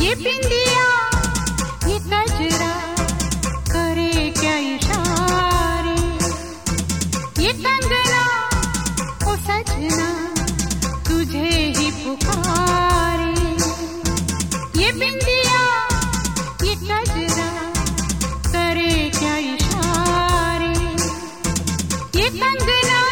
ये बिंदिया ये कजरा करे क्या इशारे? ये कंगना, ओ सजना, तुझे ही पुकारे। ये बिंदिया ये कजरा करे क्या इशारे? ये कंगना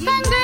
Bangga